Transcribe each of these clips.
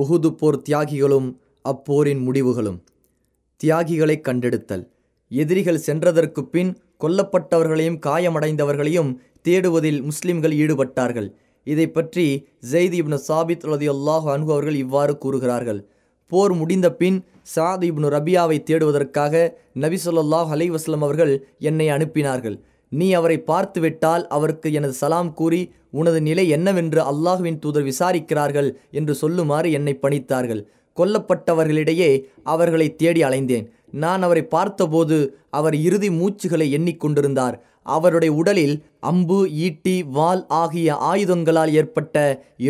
உகுது போர் தியாகிகளும் அப்போரின் முடிவுகளும். தியாகிகளை கண்டெடுத்தல். எதிரிகள் சென்றதற்கு பின் கொல்லப்பட்டவர்களையும் காயமடைந்தவர்களையும் தேடுவதில் முஸ்லிம்கள் ஈடுபட்டார்கள். இதை பற்றி ஜெயித் இப்னு சாபித் ரதியுல்லாஹ் அன்ஹு அவர்கள் இவ்வாறு கூறுகிறார்கள். போர் முடிந்த பின் சாத் இப்னு ரபியாவை தேடுவதற்காக நபி சொல்லாஹ் அலை வஸ்லம் அவர்கள் என்னை அனுப்பினார்கள். நீ அவரை பார்த்துவிட்டால் அவருக்கு எனது சலாம் கூறி உனது நிலை என்னவென்று அல்லாஹுவின் தூதர் விசாரிக்கிறார்கள் என்று சொல்லுமாறு என்னை பணித்தார்கள். கொல்லப்பட்டவர்களிடையே அவர்களை தேடி அலைந்தேன். நான் அவரை பார்த்தபோது அவர் இறுதி மூச்சுகளை எண்ணிக்கொண்டிருந்தார் அவருடைய உடலில் அம்பு ஈட்டி வாள் ஆகிய ஆயுதங்களால் ஏற்பட்ட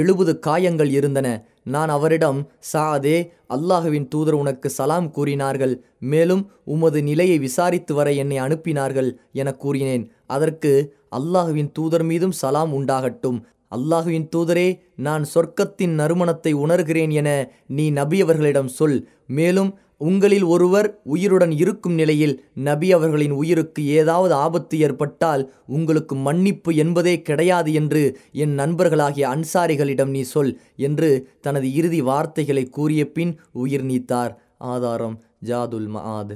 எழுபது காயங்கள் இருந்தன. நான் அவரிடம் சாதே அல்லாஹுவின் தூதர் உனக்கு சலாம் கூறினார்கள் மேலும் உமது நிலையை விசாரித்து வர என்னை அனுப்பினார்கள் என கூறினேன். அதற்கு அல்லாஹுவின் தூதர் மீதும் சலாம் உண்டாகட்டும். அல்லாஹுவின் தூதரே நான் சொர்க்கத்தின் நறுமணத்தை உணர்கிறேன் என நீ நபியவர்களிடம் சொல். மேலும் உங்களில் ஒருவர் உயிருடன் இருக்கும் நிலையில் நபி அவர்களின் உயிருக்கு ஏதாவது ஆபத்து ஏற்பட்டால் உங்களுக்கு மன்னிப்பு என்பதே கிடையாது என்று என் நண்பர்களாகிய அன்சாரிகளிடம் நீ சொல் என்று தனது இறுதி வார்த்தைகளை கூறிய பின் உயிர் நீத்தார். ஆதாரம் ஜாதுல் மஆத்.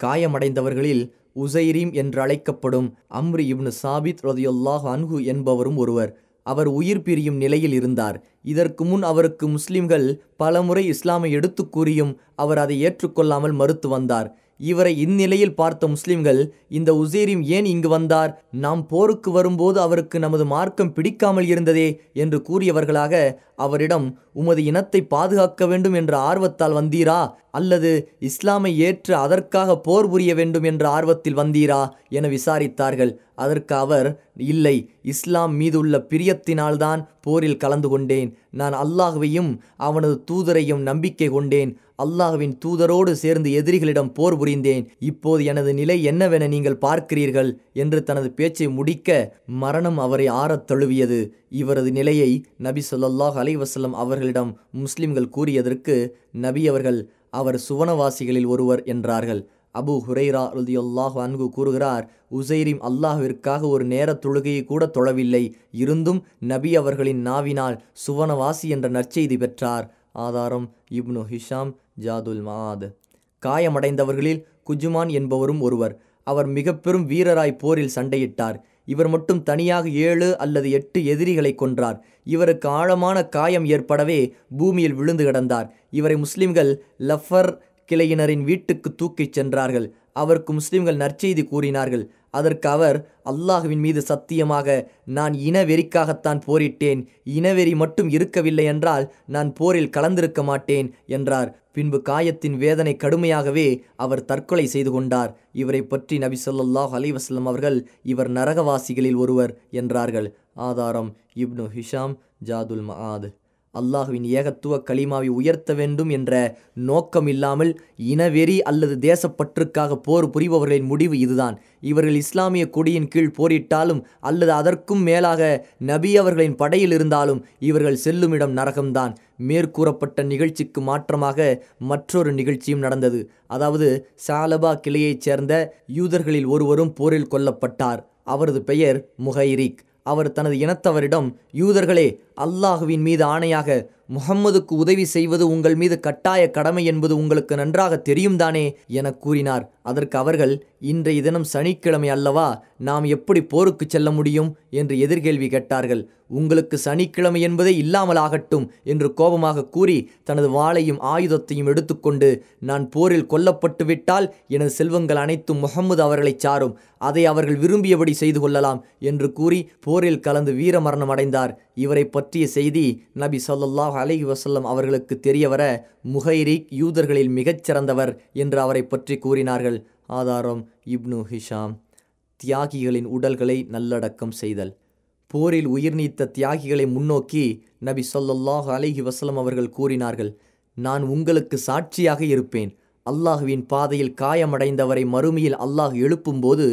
காயமடைந்தவர்களில் உசைரீம் என்று அழைக்கப்படும் அம்ரி இப்னு சாபித் ரதியுல்லாஹ் அன்ஹு என்பவரும் ஒருவர். அவர் உயிர் பிரியும் நிலையில் இருந்தார். இதற்கு முன் அவருக்கு முஸ்லிம்கள் பலமுறை இஸ்லாமை எடுத்து கூறியும் அவர் அதை ஏற்றுக்கொள்ளாமல் மறுத்து வந்தார். இவரை இந்நிலையில் பார்த்த முஸ்லிம்கள் இந்த உசேரிம் ஏன் இங்கு வந்தார்? நாம் போருக்கு வரும்போது அவருக்கு நமது மார்க்கம் பிடிக்காமல் இருந்ததே என்று கூறியவர்களாக அவரிடம் உமது இனத்தை பாதுகாக்க வேண்டும் என்ற ஆர்வத்தால் வந்தீரா? அல்லது இஸ்லாமை ஏற்று அதற்காக போர் புரிய வேண்டும் என்ற ஆர்வத்தில் வந்தீரா? என விசாரித்தார்கள். அதற்கு அவர் இல்லை இஸ்லாம் மீதுள்ள பிரியத்தினால்தான் போரில் கலந்து கொண்டேன். நான் அல்லாஹுவையும் அவனது தூதரையும் நம்பிக்கை கொண்டேன். அல்லாஹுவின் தூதரோடு சேர்ந்து எதிரிகளிடம் போர் புரிந்தேன். இப்போது எனது நிலை என்னவென நீங்கள் பார்க்கிறீர்கள்? என்று தனது பேச்சை முடிக்க மரணம் அவரை ஆறத் தழுவியது. இவரது நிலையை நபி சொல்லாஹ் அலைவசல்லம் அவர்களிடம் முஸ்லிம்கள் கூறியதற்கு நபி அவர்கள் அவர் சுவனவாசிகளில் ஒருவர் என்றார்கள். அபு ஹுரைரா ருதியுல்லாஹ் அன்கு கூறுகிறார் உசைரிம் அல்லாஹுவிற்காக ஒரு நேர தொழுகையை கூட தொழவில்லை. இருந்தும் நபி அவர்களின் நாவினால் சுவனவாசி என்ற நற்செய்தி பெற்றார். ஆதாரம் இப்னு ஹிஷாம் ஜாதுல் மாத் காயமடைந்தவர்களில் குஜுமான் என்பவரும் ஒருவர். அவர் மிக பெரும் வீரராய் போரில் சண்டையிட்டார். இவர் மட்டும் தனியாக ஏழு அல்லது எட்டு எதிரிகளை கொன்றார். இவருக்கு ஆழமான காயம் ஏற்படவே பூமியில் விழுந்து கிடந்தார். இவரை முஸ்லிம்கள் லஃபர் கிளையினரின் வீட்டுக்கு தூக்கிச் சென்றார்கள். அவருக்கு முஸ்லிம்கள் நற்செய்தி கூறினார்கள். அதற்கு அவர் அல்லாஹுவின் மீது சத்தியமாக நான் இனவெறிக்காகத்தான் போரிட்டேன். இனவெறி மட்டும் இருக்கவில்லை என்றால் நான் போரில் கலந்திருக்க மாட்டேன் என்றார். பின்பு காயத்தின் வேதனை கடுமையாகவே அவர் தற்கொலை செய்து கொண்டார். இவரை பற்றி நபி சொல்லாஹ் அலிவஸ்லம் அவர்கள் இவர் நரகவாசிகளில் ஒருவர் என்றார்கள். ஆதாரம் இப்னு ஹிஷாம் ஜாதுல் மஹாத் அல்லாஹுவின் ஏகத்துவ களிமாவை உயர்த்த வேண்டும் என்ற நோக்கம் இல்லாமல் இனவெறி அல்லது தேசப்பற்றுக்காக போர் புரிபவர்களின் முடிவு இதுதான். இவர்கள் இஸ்லாமிய கொடியின் கீழ் போரிட்டாலும் அல்லது அதற்கும் மேலாக நபி அவர்களின் படையில் இருந்தாலும் இவர்கள் செல்லுமிடம் நரகம்தான். மேற்கூறப்பட்ட நிகழ்ச்சிக்கு மாற்றமாக மற்றொரு நிகழ்ச்சியும் நடந்தது. அதாவது சாலபா கிளையைச் சேர்ந்த யூதர்களில் ஒருவரும் போரில் கொல்லப்பட்டார். அவரது பெயர் முஹைரிக். அவர் தனது இனத்தவரிடம் யூதர்களே அல்லாஹுவின் மீது ஆணையாக முகம்மதுக்கு உதவி செய்வது உங்கள் மீது கட்டாய கடமை என்பது உங்களுக்கு நன்றாக தெரியும் தானே என கூறினார். அதற்கு அவர்கள் இன்றைய தினம் சனிக்கிழமை அல்லவா நாம் எப்படி போருக்கு செல்ல முடியும் என்று எதிர்கேள்வி கேட்டார்கள். உங்களுக்கு சனிக்கிழமை என்பதே இல்லாமல் ஆகட்டும் என்று கோபமாக கூறி தனது வாளையும் ஆயுதத்தையும் எடுத்துக்கொண்டு நான் போரில் கொல்லப்பட்டு விட்டால் எனது செல்வங்கள் அனைத்தும் முகம்மது அவர்களை சாரும். அதை அவர்கள் விரும்பியபடி செய்து கொள்ளலாம் என்று கூறி போரில் கலந்து வீரமரணம் அடைந்தார். இவரை பற்றிய செய்தி நபி சொல்லாஹ் அலி வசல்லம் அவர்களுக்கு தெரியவர முஹைரிக் யூதர்களில் மிகச்சிறந்தவர் என்று அவரை பற்றி கூறினார்கள். ஆதாரம் இப்னு ஹிஷாம். தியாகிகளின் உடல்களை நல்லடக்கம் செய்தல். போரில் உயிர் நீத்த தியாகிகளை முன்னோக்கி நபி சொல்லல்லாஹ் அலிஹி வசலம் அவர்கள் கூறினார்கள் நான் உங்களுக்கு சாட்சியாக இருப்பேன். அல்லாஹுவின் பாதையில் காயமடைந்தவரை மறுமையில் அல்லாஹ் எழுப்பும்போது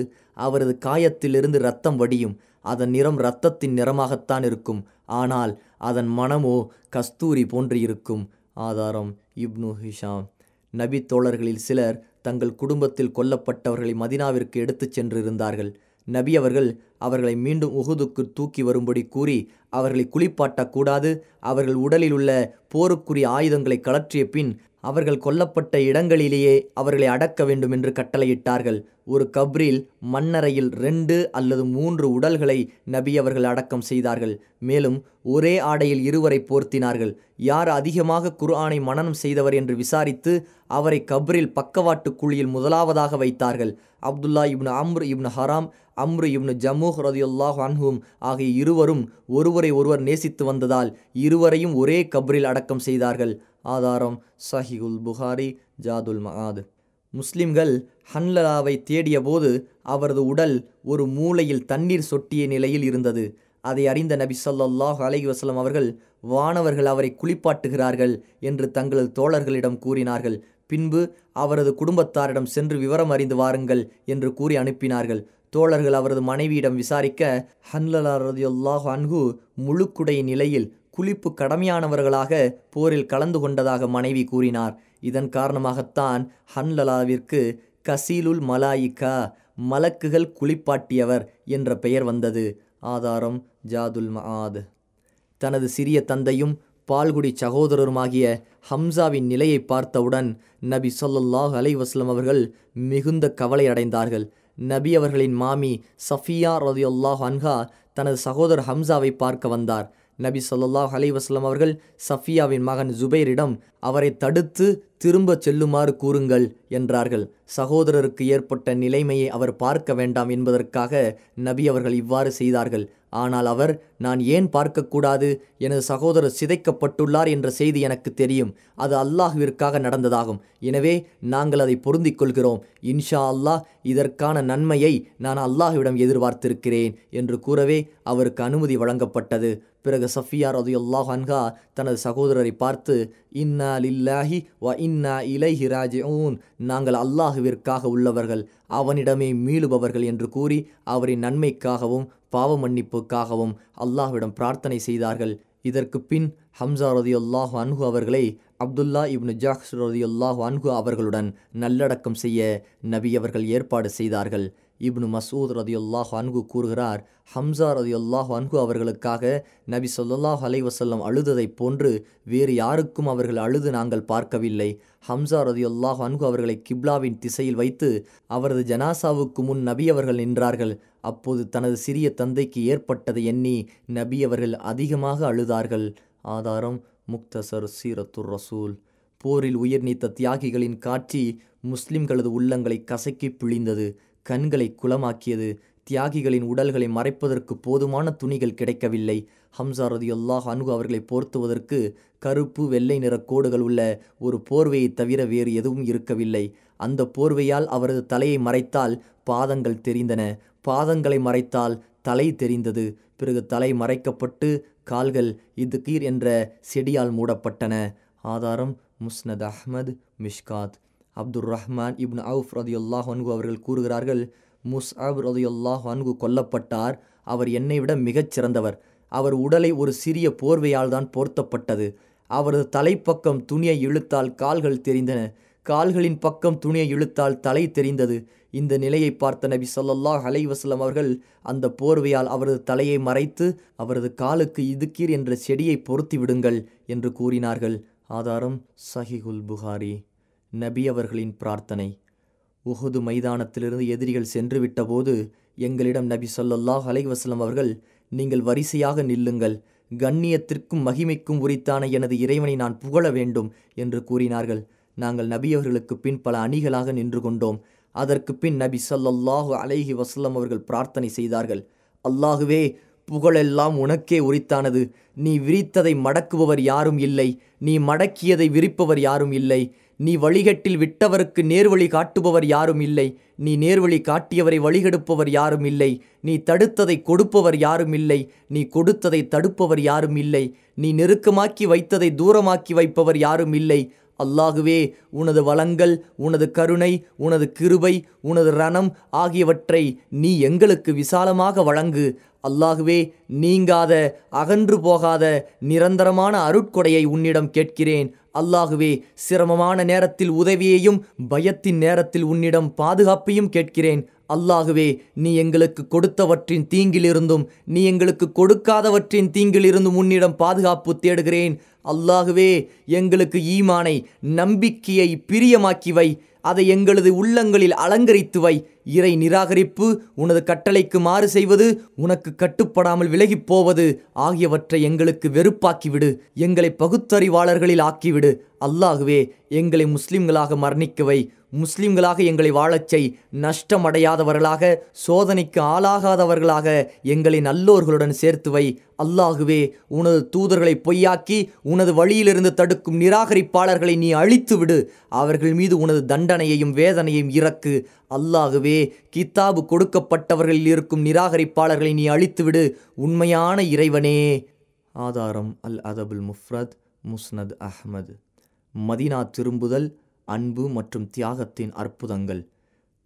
அவரது காயத்திலிருந்து இரத்தம் வடியும். அதன் நிறம் இரத்தத்தின் நிறமாகத்தான் இருக்கும். ஆனால் அதன் மனமோ கஸ்தூரி போன்று இருக்கும். ஆதாரம் இப்னு ஹிஷாம். நபி தோழர்களில் சிலர் தங்கள் குடும்பத்தில் கொல்லப்பட்டவர்களை மதினாவிற்கு எடுத்துச் சென்றிருந்தார்கள். நபி அவர்கள் அவர்களை மீண்டும் உகுதுக்கு தூக்கி வரும்படி கூறி அவர்களை குளிப்பாட்டக்கூடாது. அவர்கள் உடலில் உள்ள போருக்குரிய ஆயுதங்களை கலற்றிய பின் அவர்கள் கொல்லப்பட்ட இடங்களிலேயே அவர்களை அடக்க வேண்டும் என்று கட்டளையிட்டார்கள். ஒரு கப்ரில் மண்ணறையில் ரெண்டு அல்லது மூன்று உடல்களை நபி அவர்கள் அடக்கம் செய்தார்கள். மேலும் ஒரே ஆடையில் இருவரை போர்த்தினார்கள். யார் அதிகமாக குர்ஆனை மனனம் செய்தவர் என்று விசாரித்து அவரை கப்ரில் பக்கவாட்டு குழியில் முதலாவதாக வைத்தார்கள். அப்துல்லா இப்னு அம்ரு இப்னு ஹராம் அம்ரு இப்னு ஜமூஹ் ரதியுல்லாஹ் அன்ஹும் ஆகிய இருவரும் ஒருவரை ஒருவர் நேசித்து வந்ததால் இருவரையும் ஒரே கப்ரில் அடக்கம் செய்தார்கள். ஆதாரம் சஹிகுல் புகாரி ஜாதுல் மகாத் முஸ்லிம்கள் ஹன்லலாவை தேடியபோது அவரது உடல் ஒரு மூலையில் தண்ணீர் சொட்டிய நிலையில் இருந்தது. அதை அறிந்த நபி சொல்லாஹ் அலஹி வசலம் அவர்கள் வானவர்கள் அவரை குளிப்பாட்டுகிறார்கள் என்று தங்களது தோழர்களிடம் கூறினார்கள். பின்பு அவரது குடும்பத்தாரிடம் சென்று விவரம் அறிந்து வாருங்கள் என்று கூறி அனுப்பினார்கள். தோழர்கள் அவரது மனைவியிடம் விசாரிக்க ஹன்லலா ரதியுல்லாஹு அன்ஹு முழுக்குடை நிலையில் குளிப்பு கடமையானவர்களாக போரில் கலந்து கொண்டதாக மனைவி கூறினார். இதன் காரணமாகத்தான் ஹன்லலாவிற்கு கசீலுல் மலாயிகா மலக்குகள் குளிப்பாட்டியவர் என்ற பெயர் வந்தது. ஆதாரம் ஜாதுல் மஆத். தனது சிறிய தந்தையும் பால்குடி சகோதரருமாகிய ஹம்சாவின் நிலையை பார்த்தவுடன் நபி சொல்லல்லாஹ் அலைவாஸ்லம் அவர்கள் மிகுந்த கவலை அடைந்தார்கள். நபி அவர்களின் மாமி சஃபியா ரதியுல்லாஹ் அன்ஹா தனது சகோதரர் ஹம்சாவை பார்க்க வந்தார். நபி சொல்லாஹ் அலைஹி அவர்கள் சஃபியாவின் மகன் ஜுபைரிடம் அவரை தடுத்து திரும்பச் செல்லுமாறு கூறுங்கள் என்றார்கள். சகோதரருக்கு ஏற்பட்ட நிலைமையை அவர் பார்க்க வேண்டாம் என்பதற்காக நபி அவர்கள் இவ்வாறு செய்தார்கள். ஆனால் அவர் நான் ஏன் பார்க்கக்கூடாது? எனது சகோதரர் சிதைக்கப்பட்டுள்ளார் என்ற செய்தி எனக்கு தெரியும். அது அல்லாஹுவிற்காக நடந்ததாகும். எனவே நாங்கள் அதை பொருந்திக் கொள்கிறோம் இன்ஷா அல்லாஹ் இதற்கான நன்மையை நான் அல்லாஹுவிடம் எதிர்பார்த்திருக்கிறேன் என்று கூறவே அவருக்கு அனுமதி வழங்கப்பட்டது. பிறகு சஃபியா ரதியுல்லாஹ் அன்ஹா தனது சகோதரரை பார்த்து இன்னா லில்லாஹி வ இன்னா இலைஹி ராஜிஊன். நாங்கள் அல்லாஹுவிற்காக உள்ளவர்கள் அவனிடமே மீளுபவர்கள் என்று கூறி அவரின் நன்மைக்காகவும் பாவ மன்னிப்புக்காகவும் அல்லாஹ்விடம் பிரார்த்தனை செய்தார்கள். இதற்கு பின் ஹம்சா ரதியுல்லாஹு அன்ஹு அவர்களை அப்துல்லா இப்னு ஜாக்ஸ் ரதியுல்லாஹு அன்ஹு அவர்களுடன் நல்லடக்கம் செய்ய நபி அவர்கள் ஏற்பாடு செய்தார்கள். இப்னு மசூத் ரதியுல்லாஹு அன்கு கூறுகிறார் ஹம்சா ரதியுல்லாஹு அன்கு அவர்களுக்காக நபி சொல்லாஹ் அலைவசல்லம் அழுததைப் போன்று வேறு யாருக்கும் அவர்கள் அழுது நாங்கள் பார்க்கவில்லை. ஹம்சா ரதியுல்லாஹு அன்கு அவர்களை கிப்லாவின் திசையில் வைத்து அவரது ஜனாசாவுக்கு முன் நபி அவர்கள் நின்றார்கள். அப்போது தனது சிறிய தந்தைக்கு ஏற்பட்டதை எண்ணி நபி அவர்கள் அதிகமாக அழுதார்கள். ஆதாரம் முக்தசர் சீரத்துர் ரசூல். போரில் உயிர் நீத்த தியாகிகளின் காட்சி முஸ்லிம்களது உள்ளங்களை கசக்கி பிழிந்தது. கண்களை குளமாக்கியது. தியாகிகளின் உடல்களை மறைப்பதற்கு போதுமான துணிகள் கிடைக்கவில்லை. ஹம்சா ரதி அல்லாஹ் அன்ஹு அவர்களை போர்த்துவதற்கு கருப்பு வெள்ளை நிற கோடுகள் உள்ள ஒரு போர்வையை தவிர வேறு எதுவும் இருக்கவில்லை. அந்த போர்வையால் அவரது தலையை மறைத்தால் பாதங்கள் தெரிந்தன. பாதங்களை மறைத்தால் தலை தெரிந்தது. பிறகு தலை மறைக்கப்பட்டு கால்கள் இது கீர் என்ற செடியால் மூடப்பட்டன. ஆதாரம் முஸ்னத் அஹ்மத் மிஷ்காத். அப்துர் ரஹ்மான் இப்னு அவுஃப் ரதியுல்லாஹ் அன்கு அவர்கள் கூறுகிறார்கள் முஸ்அப் ரதியுல்லாஹ் அன்கு கொல்லப்பட்டார். அவர் என்னை விட மிகச் சிறந்தவர். அவர் உடலை ஒரு சிறிய போர்வையால் தான் போர்த்தப்பட்டது. அவரது தலைப்பக்கம் துணியை இழுத்தால் கால்கள் தெரிந்தன. கால்களின் பக்கம் துணியை இழுத்தால் தலை தெரிந்தது. இந்த நிலையை பார்த்த நபி ஸல்லல்லாஹு அலைவசலம் அவர்கள் அந்த போர்வையால் அவரது தலையை மறைத்து அவரது காலுக்கு இதுக்கீர் என்ற செடியை பொருத்தி விடுங்கள் என்று கூறினார்கள். ஆதாரம் சஹிகுல் புகாரி. நபி அவர்களின் பிரார்த்தனை. உஹுது மைதானத்திலிருந்து எதிரிகள் சென்று விட்டபோது எங்களிடம் நபி சொல்லல்லாஹ் அலைவசலம் அவர்கள் நீங்கள் வரிசையாக நில்லுங்கள். கண்ணியத்திற்கும் மகிமைக்கும் உரித்தான எனது இறைவனை நான் புகழ வேண்டும் என்று கூறினார்கள். நாங்கள் நபியவர்களுக்கு பின் பல அணிகளாக நின்று கொண்டோம். அதற்கு பின் நபி சொல்லல்லாஹு அலைஹி வசல்லம் அவர்கள் பிரார்த்தனை செய்தார்கள். அல்லாகுவே புகழெல்லாம் உனக்கே உரித்தானது. நீ விரித்ததை மடக்குபவர் யாரும் இல்லை. நீ மடக்கியதை விரிப்பவர் யாரும் இல்லை. நீ வழிகட்டில் விட்டவருக்கு நேர்வழி காட்டுபவர் யாரும் இல்லை. நீ நேர்வழி காட்டியவரை வழிகெடுப்பவர் யாரும் இல்லை. நீ தடுத்ததை கொடுப்பவர் யாரும் இல்லை. நீ கொடுத்ததை தடுப்பவர் யாரும் இல்லை. நீ நெருக்கமாக்கி வைத்ததை தூரமாக்கி வைப்பவர் யாரும் இல்லை. அல்லாகுவே உனது வளங்கள் உனது கருணை உனது கிருபை உனது ரணம் ஆகியவற்றை நீ எங்களுக்கு விசாலமாக வழங்கு. அல்லாகுவே நீங்காத அகன்று போகாத நிரந்தரமான அருட்கொடையை உன்னிடம் கேட்கிறேன். அல்லாகுவே சிரமமான நேரத்தில் உதவியையும் பயத்தின் நேரத்தில் உன்னிடம் பாதுகாப்பையும் கேட்கிறேன். அல்லாகுவே நீ எங்களுக்கு கொடுத்தவற்றின் தீங்கிலிருந்தும் நீ எங்களுக்கு கொடுக்காதவற்றின் தீங்கிலிருந்தும் உன்னிடம் பாதுகாப்பு தேடுகிறேன். அல்லாகுவே எங்களுக்கு ஈமானை நம்பிக்கையை பிரியமாக்கி வை அதை எங்களது உள்ளங்களில் அலங்கரித்து வை. இறை நிராகரிப்பு உனது கட்டளைக்கு மாறு செய்வது உனக்கு கட்டுப்படாமல் விலகிப் போவது ஆகியவற்றை எங்களுக்கு வெறுப்பாக்கிவிடு. எங்களை பகுத்தறிவாளர்களில் ஆக்கிவிடு. அல்லாகவே எங்களை முஸ்லிம்களாக மரணிக்கவை முஸ்லிம்களாக எங்களை வாழச் செய். நஷ்டமடையாதவர்களாக சோதனைக்கு ஆளாகாதவர்களாக எங்களை நல்லோர்களுடன் சேர்த்து வை. அல்லாகுவே உனது தூதர்களை பொய்யாக்கி உனது வழியிலிருந்து தடுக்கும் நிராகரிப்பாளர்களை நீ அழித்து விடு. அவர்கள் மீது உனது தண்டனையையும் வேதனையையும் இறக்கு. அல்லாகுவே கித்தாபு கொடுக்கப்பட்டவர்களில் இருக்கும் நிராகரிப்பாளர்களை நீ அழித்துவிடு உண்மையான இறைவனே. ஆதாரம் அல் அதபுல் முஃப்ரத் முஸ்னத் அஹ்மது. மதினா திரும்புதல் அன்பு மற்றும் தியாகத்தின் அற்புதங்கள்.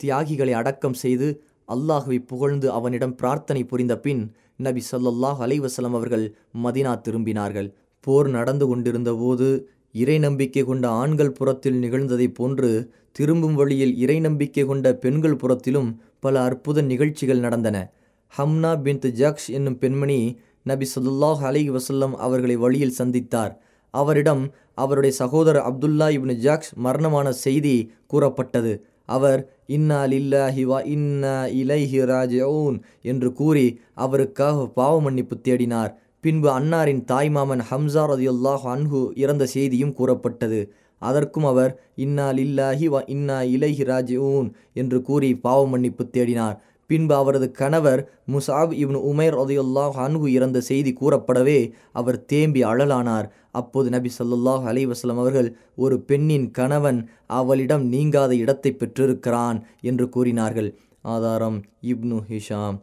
தியாகிகளை அடக்கம் செய்து அல்லாஹுவை புகழ்ந்து அவனிடம் பிரார்த்தனை புரிந்த பின் நபி சல்லல்லாஹ் அலைவசலம் அவர்கள் மதினா திரும்பினார்கள். போர் நடந்து கொண்டிருந்த போது இறை நம்பிக்கை கொண்ட ஆண்கள் புறத்தில் நிகழ்ந்ததைப் போன்று திரும்பும் வழியில் இறை நம்பிக்கை கொண்ட பெண்கள் புறத்திலும் பல அற்புத நிகழ்ச்சிகள் நடந்தன. ஹம்னா பின்த் ஜக்ஷ் என்னும் பெண்மணி நபி ஸல்லல்லாஹு அலி வசல்லம் அவர்களை வழியில் சந்தித்தார். அவரிடம் அவருடைய சகோதரர் அப்துல்லா இப்னு ஜாக்ஸ் மரணமான செய்தி கூறப்பட்டது. அவர் இன்னா லில்லாஹி வா இன்னா இலைஹி ராஜவுன் என்று கூறி அவருக்காக பாவ மன்னிப்பு தேடினார். பின்பு அன்னாரின் தாய்மாமன் ஹம்சா ரதியுல்லாஹ் அன்ஹு இறந்த செய்தியும் கூறப்பட்டது. அதற்கும் அவர் இன்னா லில்லாஹி வ இன்னா இலைஹி ராஜிஊன் என்று கூறி பாவ மன்னிப்பு தேடினார். பின்பு அவரது கணவர் முசாப் இப்னு உமைர் ரதியுல்லாஹ் அன்பு இறந்த செய்தி கூறப்படவே அவர் தேம்பி அழலானார். அப்போது நபி ஸல்லல்லாஹு அலைஹி அவர்கள் ஒரு பெண்ணின் கணவன் அவளிடம் நீங்காத இடத்தை பெற்றிருக்கிறான் என்று கூறினார்கள். ஆதாரம் இப்னு ஹிஷாம்.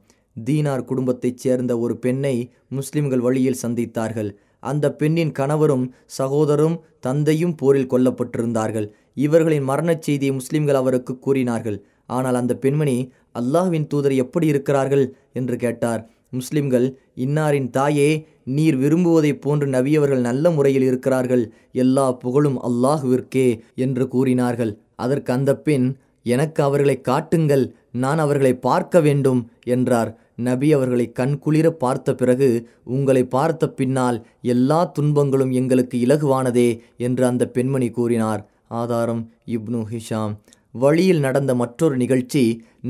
தீனார் குடும்பத்தைச் சேர்ந்த ஒரு பெண்ணை முஸ்லிம்கள் வழியில் சந்தித்தார்கள். அந்த பெண்ணின் கணவரும் சகோதரும் தந்தையும் போரில் கொல்லப்பட்டிருந்தார்கள். இவர்களின் மரணச் செய்தியை முஸ்லிம்கள் அவருக்கு கூறினார்கள். ஆனால் அந்த பெண்மணி அல்லாஹ்வின் தூதர் எப்படி இருக்கிறார்கள் என்று கேட்டார். முஸ்லிம்கள் இன்னாரின் தாயே நீர் விரும்புவதைப் போன்று நபியவர்கள் நல்ல முறையில் இருக்கிறார்கள். எல்லா புகழும் அல்லாஹுவிற்கே என்று கூறினார்கள். அதற்கு அந்த பெண் எனக்கு அவர்களை காட்டுங்கள் நான் அவர்களை பார்க்க வேண்டும் என்றார். நபி அவர்களை கண்குளிர பார்த்த பிறகு உங்களை பார்த்த பின்னால் எல்லா துன்பங்களும் எங்களுக்கு இலகுவானதே என்று அந்த பெண்மணி கூறினார். ஆதாரம் இப்னு ஹிஷாம். வழியில் நடந்த மற்றொரு நிகழ்ச்சி